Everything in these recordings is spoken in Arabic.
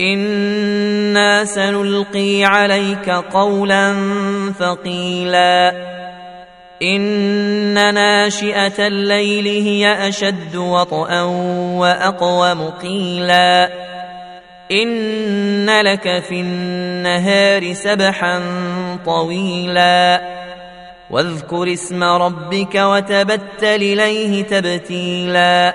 أنا سنلقي عليك قولا ثقيلا ان ناشئه الليل هي اشد وطئا واقوم قيلا ان لك في النهار سبحا طويلا واذكر اسم ربك وتبتل اليه تبتيلا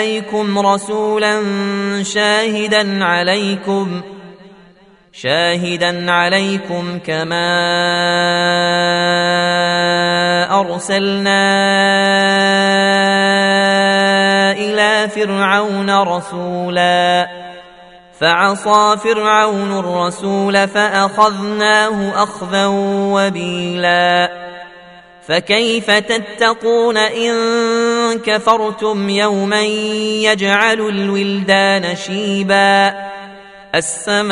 اليكم رسولا شاهدا عليكم شاهدا عليكم كما أرسلنا إلى فرعون رسولا. فعصى فرعون الرسول فأخذناه أخذا وبيلا. فكيف تتقون إن كفرتم يوما يجعل الولدان شيبا السماء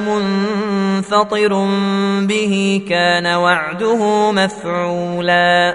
منفطر به كان وعده مفعولا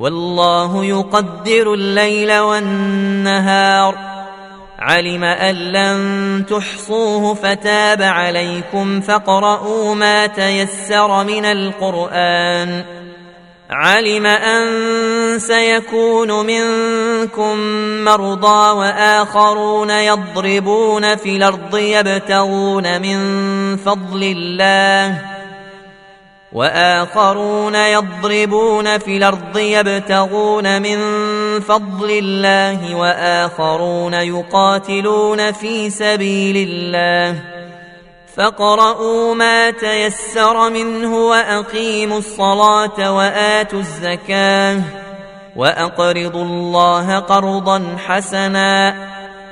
والله يقدر الليل والنهار. علم أن لن تحصوه فتاب عليكم فاقرؤوا ما تيسر من القرآن. علم أن سيكون منكم مرضى وآخرون يضربون في الأرض يبتغون من فضل الله. وآخرون يضربون في الأرض يبتغون من فضل الله وآخرون يقاتلون في سبيل الله فاقرؤوا ما تيسر منه وأقيموا الصلاة وآتوا الزكاة وأقرضوا الله قرضا حسنا